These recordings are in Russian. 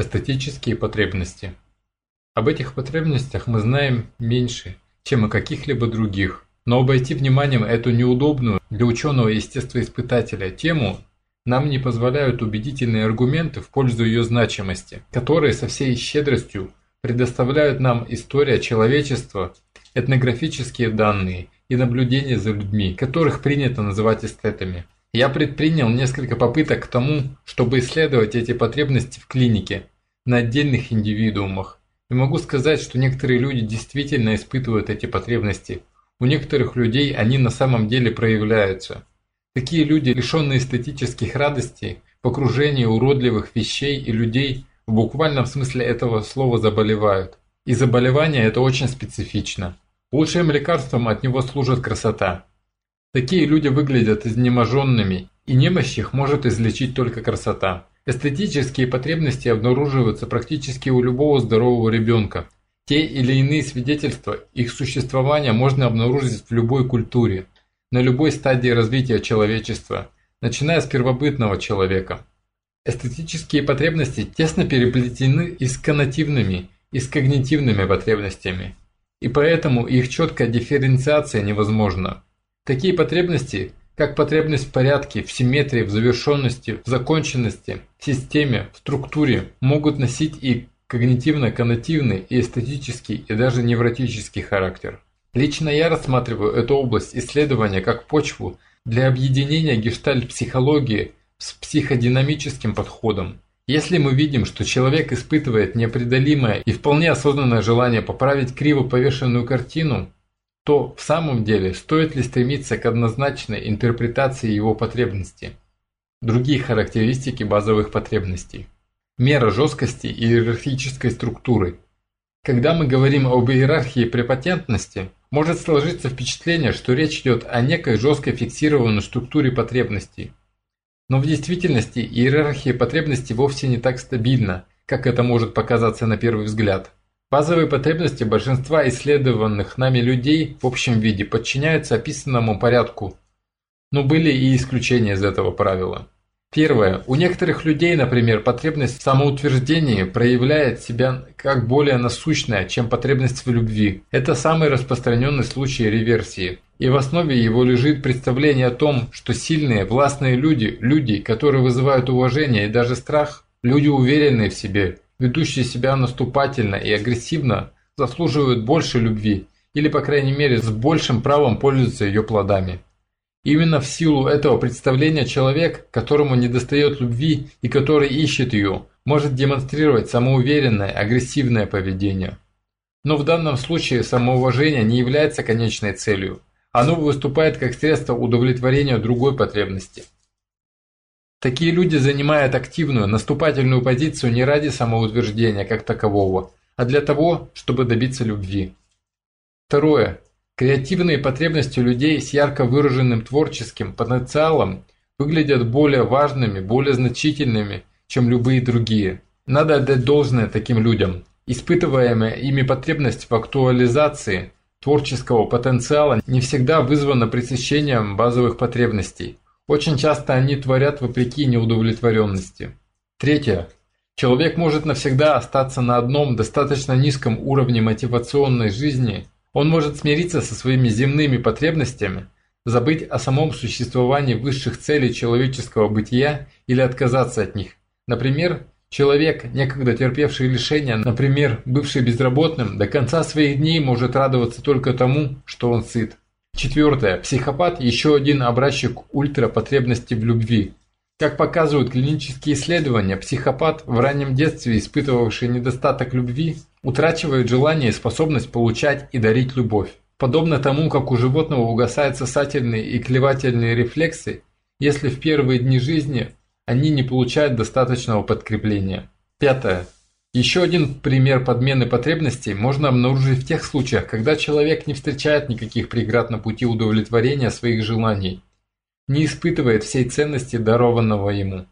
Эстетические потребности. Об этих потребностях мы знаем меньше, чем о каких-либо других. Но обойти вниманием эту неудобную для ученого-естествоиспытателя тему нам не позволяют убедительные аргументы в пользу ее значимости, которые со всей щедростью предоставляют нам история человечества, этнографические данные и наблюдения за людьми, которых принято называть эстетами. Я предпринял несколько попыток к тому, чтобы исследовать эти потребности в клинике на отдельных индивидуумах. И могу сказать, что некоторые люди действительно испытывают эти потребности. У некоторых людей они на самом деле проявляются. Такие люди, лишенные эстетических радостей, в уродливых вещей и людей, в буквальном смысле этого слова заболевают. И заболевание это очень специфично. Лучшим лекарством от него служит красота. Такие люди выглядят изнеможенными, и немощь их может излечить только красота. Эстетические потребности обнаруживаются практически у любого здорового ребенка. Те или иные свидетельства их существования можно обнаружить в любой культуре, на любой стадии развития человечества, начиная с первобытного человека. Эстетические потребности тесно переплетены и с коннотивными, и с когнитивными потребностями, и поэтому их четкая дифференциация невозможна. Такие потребности, как потребность в порядке, в симметрии, в завершенности, в законченности, в системе, в структуре, могут носить и когнитивно-коннотивный, и эстетический, и даже невротический характер. Лично я рассматриваю эту область исследования как почву для объединения гештальт-психологии с психодинамическим подходом. Если мы видим, что человек испытывает непреодолимое и вполне осознанное желание поправить криво повешенную картину, то в самом деле стоит ли стремиться к однозначной интерпретации его потребностей? Другие характеристики базовых потребностей. Мера жесткости и иерархической структуры. Когда мы говорим об иерархии препатентности, может сложиться впечатление, что речь идет о некой жесткой фиксированной структуре потребностей. Но в действительности иерархия потребностей вовсе не так стабильна, как это может показаться на первый взгляд. Базовые потребности большинства исследованных нами людей в общем виде подчиняются описанному порядку, но были и исключения из этого правила. Первое. У некоторых людей, например, потребность в самоутверждении проявляет себя как более насущная, чем потребность в любви. Это самый распространенный случай реверсии. И в основе его лежит представление о том, что сильные, властные люди, люди, которые вызывают уважение и даже страх, люди уверенные в себе, ведущие себя наступательно и агрессивно, заслуживают больше любви или, по крайней мере, с большим правом пользуются ее плодами. Именно в силу этого представления человек, которому недостает любви и который ищет ее, может демонстрировать самоуверенное, агрессивное поведение. Но в данном случае самоуважение не является конечной целью. Оно выступает как средство удовлетворения другой потребности. Такие люди занимают активную, наступательную позицию не ради самоутверждения как такового, а для того, чтобы добиться любви. Второе. Креативные потребности людей с ярко выраженным творческим потенциалом выглядят более важными, более значительными, чем любые другие. Надо отдать должное таким людям. Испытываемая ими потребность в актуализации творческого потенциала не всегда вызвана пресыщением базовых потребностей. Очень часто они творят вопреки неудовлетворенности. Третье. Человек может навсегда остаться на одном достаточно низком уровне мотивационной жизни – он может смириться со своими земными потребностями, забыть о самом существовании высших целей человеческого бытия или отказаться от них. Например, человек, некогда терпевший лишения, например, бывший безработным, до конца своих дней может радоваться только тому, что он сыт. Четвертое. Психопат – еще один образчик ультрапотребности в любви. Как показывают клинические исследования, психопат, в раннем детстве испытывавший недостаток любви, утрачивает желание и способность получать и дарить любовь. Подобно тому, как у животного угасают сосательные и клевательные рефлексы, если в первые дни жизни они не получают достаточного подкрепления. Пятое. Еще один пример подмены потребностей можно обнаружить в тех случаях, когда человек не встречает никаких преград на пути удовлетворения своих желаний не испытывает всей ценности дарованного ему.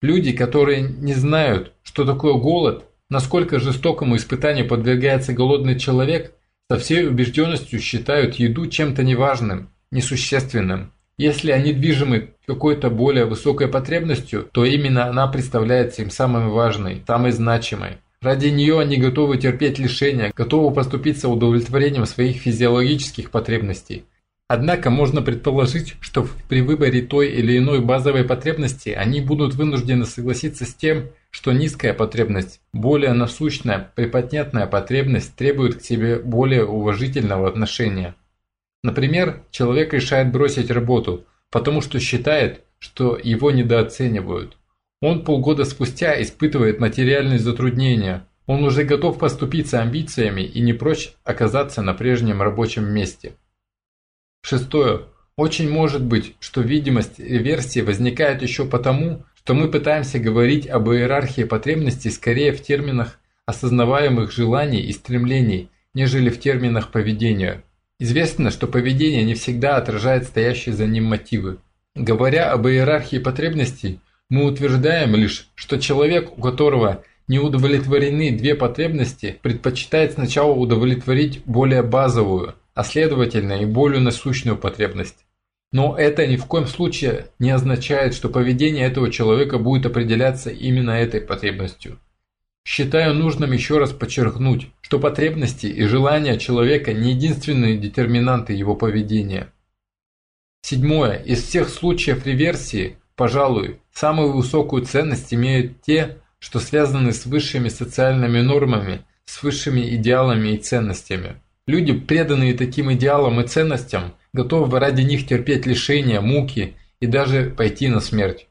Люди, которые не знают, что такое голод, насколько жестокому испытанию подвергается голодный человек, со всей убежденностью считают еду чем-то неважным, несущественным. Если они движимы какой-то более высокой потребностью, то именно она представляется им самой важной, самой значимой. Ради нее они готовы терпеть лишения, готовы поступиться удовлетворением своих физиологических потребностей. Однако можно предположить, что при выборе той или иной базовой потребности они будут вынуждены согласиться с тем, что низкая потребность, более насущная, приподнятная потребность требует к себе более уважительного отношения. Например, человек решает бросить работу, потому что считает, что его недооценивают. Он полгода спустя испытывает материальные затруднения. Он уже готов поступиться амбициями и не прочь оказаться на прежнем рабочем месте. Шестое. Очень может быть, что видимость реверсии возникает еще потому, что мы пытаемся говорить об иерархии потребностей скорее в терминах осознаваемых желаний и стремлений, нежели в терминах поведения. Известно, что поведение не всегда отражает стоящие за ним мотивы. Говоря об иерархии потребностей, мы утверждаем лишь, что человек, у которого не удовлетворены две потребности, предпочитает сначала удовлетворить более базовую, а следовательно и более насущную потребность. Но это ни в коем случае не означает, что поведение этого человека будет определяться именно этой потребностью. Считаю нужным еще раз подчеркнуть, что потребности и желания человека не единственные детерминанты его поведения. Седьмое. Из всех случаев реверсии Пожалуй, самую высокую ценность имеют те, что связаны с высшими социальными нормами, с высшими идеалами и ценностями. Люди, преданные таким идеалам и ценностям, готовы ради них терпеть лишения, муки и даже пойти на смерть.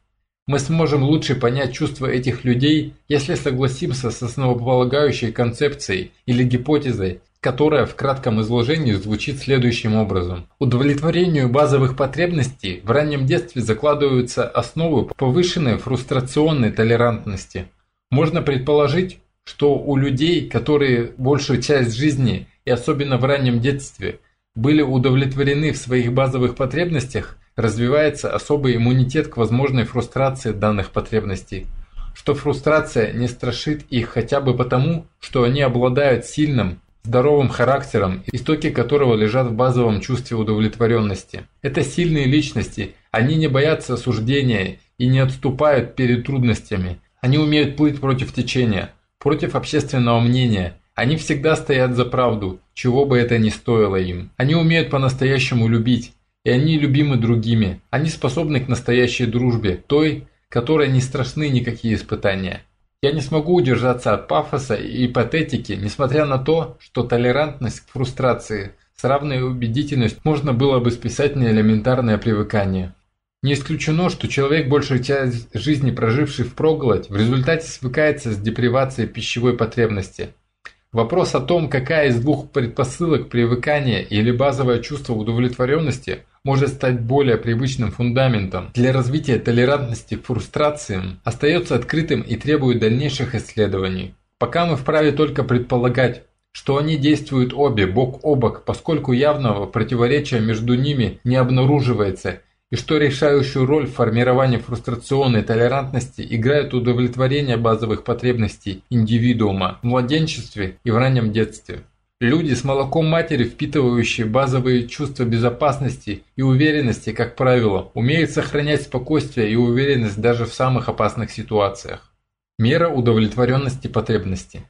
Мы сможем лучше понять чувства этих людей, если согласимся с основополагающей концепцией или гипотезой, которая в кратком изложении звучит следующим образом. Удовлетворению базовых потребностей в раннем детстве закладываются основы повышенной фрустрационной толерантности. Можно предположить, что у людей, которые большую часть жизни и особенно в раннем детстве были удовлетворены в своих базовых потребностях, развивается особый иммунитет к возможной фрустрации данных потребностей что фрустрация не страшит их хотя бы потому, что они обладают сильным здоровым характером, истоки которого лежат в базовом чувстве удовлетворенности. Это сильные личности, они не боятся осуждения и не отступают перед трудностями. Они умеют плыть против течения, против общественного мнения. Они всегда стоят за правду, чего бы это ни стоило им. Они умеют по-настоящему любить, и они любимы другими. Они способны к настоящей дружбе, той, которой не страшны никакие испытания. Я не смогу удержаться от пафоса и патетики, несмотря на то, что толерантность к фрустрации с равной убедительностью можно было бы списать на элементарное привыкание. Не исключено, что человек, большую часть жизни проживший в проголодь, в результате свыкается с депривацией пищевой потребности – Вопрос о том, какая из двух предпосылок привыкания или базовое чувство удовлетворенности может стать более привычным фундаментом для развития толерантности к фрустрациям, остается открытым и требует дальнейших исследований. Пока мы вправе только предполагать, что они действуют обе бок о бок, поскольку явного противоречия между ними не обнаруживается и что решающую роль в формировании фрустрационной толерантности играет удовлетворение базовых потребностей индивидуума в младенчестве и в раннем детстве. Люди с молоком матери, впитывающие базовые чувства безопасности и уверенности, как правило, умеют сохранять спокойствие и уверенность даже в самых опасных ситуациях. Мера удовлетворенности потребности.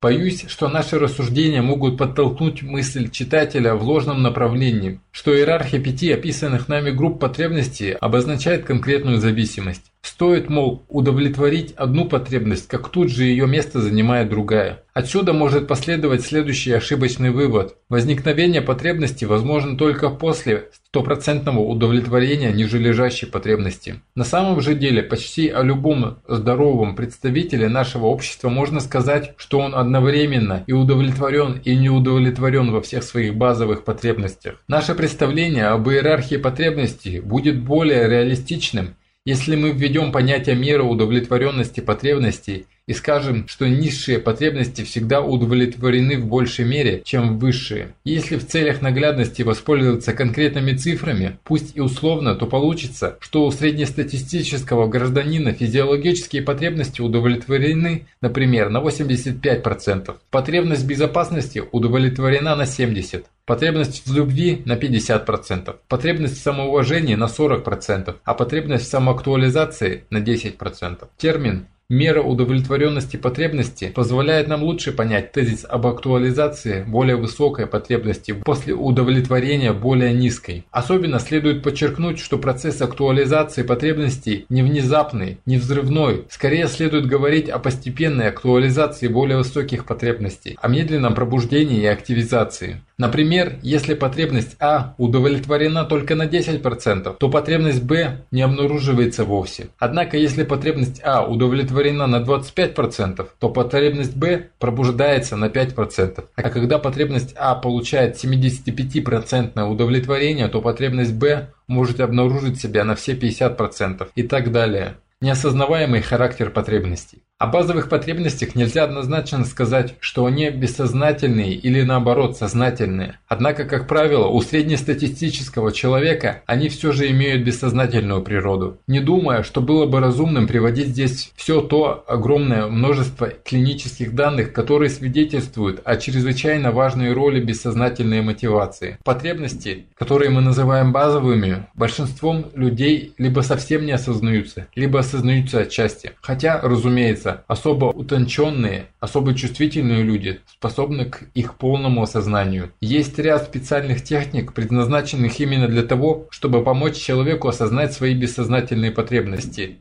Боюсь, что наши рассуждения могут подтолкнуть мысль читателя в ложном направлении, что иерархия пяти описанных нами групп потребностей обозначает конкретную зависимость. Стоит, мол, удовлетворить одну потребность, как тут же ее место занимает другая. Отсюда может последовать следующий ошибочный вывод. Возникновение потребности возможно только после стопроцентного удовлетворения нижележащей потребности. На самом же деле, почти о любом здоровом представителе нашего общества можно сказать, что он одновременно и удовлетворен, и не удовлетворен во всех своих базовых потребностях. Наше представление об иерархии потребностей будет более реалистичным, если мы введем понятие меры удовлетворенности потребностей и скажем, что низшие потребности всегда удовлетворены в большей мере, чем высшие. Если в целях наглядности воспользоваться конкретными цифрами, пусть и условно, то получится, что у среднестатистического гражданина физиологические потребности удовлетворены, например, на 85%, потребность безопасности удовлетворена на 70%, Потребность в любви на 50%, потребность в самоуважении на 40%, а потребность в самоактуализации на 10%. Термин Мера удовлетворенности потребности позволяет нам лучше понять тезис об актуализации более высокой потребности после удовлетворения более низкой. Особенно следует подчеркнуть, что процесс актуализации потребностей не внезапный, не взрывной. Скорее следует говорить о постепенной актуализации более высоких потребностей, о медленном пробуждении и активизации. Например, если потребность А удовлетворена только на 10%, то потребность Б не обнаруживается вовсе. Однако, если потребность А удовлетворена на 25%, то потребность Б пробуждается на 5%. А когда потребность А получает 75% удовлетворение, то потребность Б может обнаружить себя на все 50% и так далее. Неосознаваемый характер потребностей. О базовых потребностях нельзя однозначно сказать, что они бессознательные или наоборот сознательные. Однако, как правило, у среднестатистического человека они все же имеют бессознательную природу. Не думая, что было бы разумным приводить здесь все то огромное множество клинических данных, которые свидетельствуют о чрезвычайно важной роли бессознательной мотивации. Потребности, которые мы называем базовыми, большинством людей либо совсем не осознаются, либо осознаются отчасти. Хотя, разумеется, особо утонченные, особо чувствительные люди способны к их полному осознанию. Есть ряд специальных техник, предназначенных именно для того, чтобы помочь человеку осознать свои бессознательные потребности.